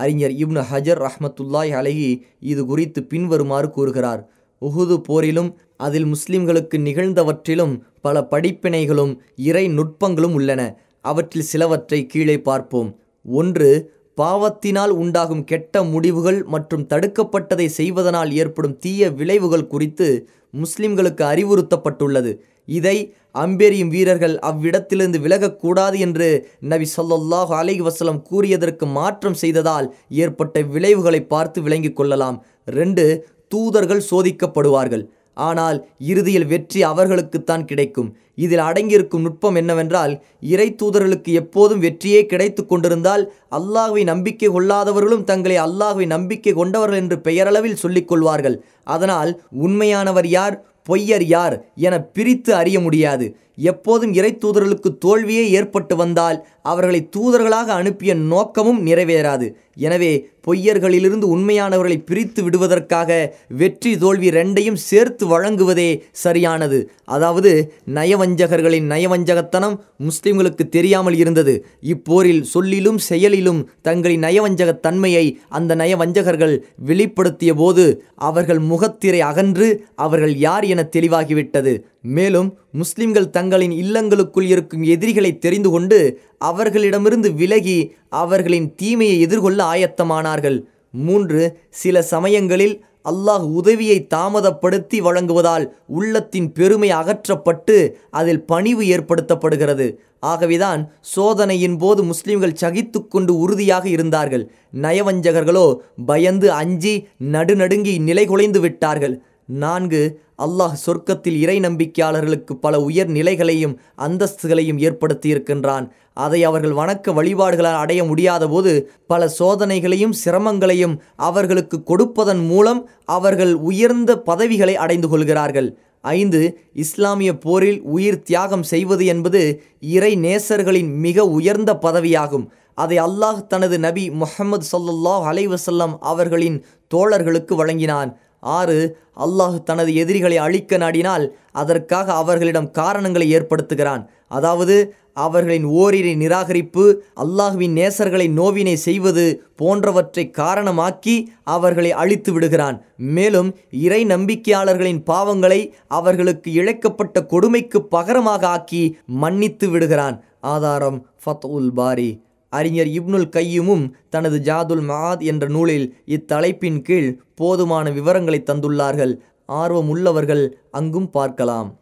அறிஞர் இப்னு ஹஜர் ரஹ்மத்துல்லாய் அலஹி இது குறித்து பின்வருமாறு கூறுகிறார். உஹுது போரிலும் அதில் முஸ்லிம்களுக்கு நிகழ்ந்தவற்றிலும் பல படிப்பினைகளும் இறை நுட்பங்களும் உள்ளன. அவற்றில் சிலவற்றை கீழே பார்ப்போம். ஒன்று பாவத்தினால் உண்டாகும் கெட்ட முடிவுகள் மற்றும் தடுக்கப்பட்டதை செய்வதனால் ஏற்படும் தீய விளைவுகள் குறித்து முஸ்லிம்களுக்கு அறிவுறுத்தப்பட்டுள்ளது. இதை அம்பெரியும் வீரர்கள் அவ்விடத்திலிருந்து விலகக்கூடாது என்று நபி சொல்லாஹு அலைஹி வசலம் கூறியதற்கு மாற்றம் செய்ததால் ஏற்பட்ட விளைவுகளை பார்த்து விளங்கிக் கொள்ளலாம். ரெண்டு தூதர்கள் சோதிக்கப்படுவார்கள். ஆனால் இறுதியில் வெற்றி அவர்களுக்குத்தான் கிடைக்கும். இதில் அடங்கியிருக்கும் நுட்பம் என்னவென்றால் இறை தூதர்களுக்கு எப்போதும் வெற்றியே கிடைத்து கொண்டிருந்தால் அல்லாஹுவை நம்பிக்கை கொள்ளாதவர்களும் தங்களை அல்லாஹுவை நம்பிக்கை கொண்டவர்கள் என்று பெயரளவில் சொல்லிக் கொள்வார்கள். அதனால் உண்மையானவர் யார் பொய்யர் யார் என பிரித்து அறிய முடியாது. எப்போதும் இறை தூதர்களுக்கு தோல்வியே ஏற்பட்டு வந்தால் அவர்களை தூதர்களாக அனுப்பிய நோக்கமும் நிறைவேறாது. எனவே பொய்யர்களிலிருந்து உண்மையானவர்களை பிரித்து விடுவதற்காக வெற்றி தோல்வி ரெண்டையும் சேர்த்து வழங்குவதே சரியானது. அதாவது நயவஞ்சகர்களின் நயவஞ்சகத்தனம் முஸ்லிம்களுக்கு தெரியாமல் இருந்தது. இப்போரில் சொல்லிலும் செயலிலும் தங்களின் நயவஞ்சகத் தன்மையை அந்த நயவஞ்சகர்கள் வெளிப்படுத்திய போது அவர்கள் முகத்திரை அகன்று அவர்கள் யார் என தெளிவாகிவிட்டது. மேலும் முஸ்லிம்கள் தங்களின் இல்லங்களுக்குள் இருக்கும் எதிரிகளை தெரிந்து கொண்டு அவர்களிடமிருந்து விலகி அவர்களின் தீமையை எதிர்கொள்ள ஆயத்தமானார்கள். மூன்று சில சமயங்களில் அல்லாஹ் உதவியை தாமதப்படுத்தி வழங்குவதால் உள்ளத்தின் பெருமை அகற்றப்பட்டு அதில் பணிவு ஏற்படுத்தப்படுகிறது. ஆகவேதான் சோதனையின் போது முஸ்லிம்கள் சகித்து கொண்டு உறுதியாக இருந்தார்கள். நயவஞ்சகர்களோ பயந்து அஞ்சி நடுநடுங்கி நிலை குலைந்து விட்டார்கள். நான்கு அல்லாஹ் சொர்க்கத்தில் இறை நம்பிக்கையாளர்களுக்கு பல உயர் நிலைகளையும் அந்தஸ்துகளையும் ஏற்படுத்தியிருக்கின்றான். அதை அவர்கள் வணக்க வழிபாடுகளால் அடைய முடியாதபோது பல சோதனைகளையும் சிரமங்களையும் அவர்களுக்கு கொடுப்பதன் மூலம் அவர்கள் உயர்ந்த பதவிகளை அடைந்து கொள்கிறார்கள். ஐந்து இஸ்லாமிய போரில் உயிர் தியாகம் செய்வது என்பது இறை நேசர்களின் மிக உயர்ந்த பதவியாகும். அதை அல்லாஹ் தனது நபி முஹம்மது சொல்லாஹ் அலைவசல்லம் அவர்களின் தோழர்களுக்கு வழங்கினான். ஆறு அல்லாஹ் தனது எதிரிகளை அழிக்க நாடினால் அதற்காக அவர்களிடம் காரணங்களை ஏற்படுத்துகிறான். அதாவது அவர்களின் ஓரிரை நிராகரிப்பு அல்லாஹுவின் நேசர்களை நோவினை செய்வது போன்றவற்றை காரணமாக்கி அவர்களை அழித்து விடுகிறான். மேலும் இறை நம்பிக்கையாளர்களின் பாவங்களை அவர்களுக்கு இழைக்கப்பட்ட கொடுமைக்கு பகரமாக ஆக்கி மன்னித்து விடுகிறான். ஆதாரம் ஃபத் உல் பாரி. அறிஞர் இப்னுல் கையுமும் தனது ஜாதுல் மஹாத் என்ற நூலில் இத்தலைப்பின் கீழ் போதுமான விவரங்களை தந்துள்ளார்கள். ஆர்வமுள்ளவர்கள் அங்கும் பார்க்கலாம்.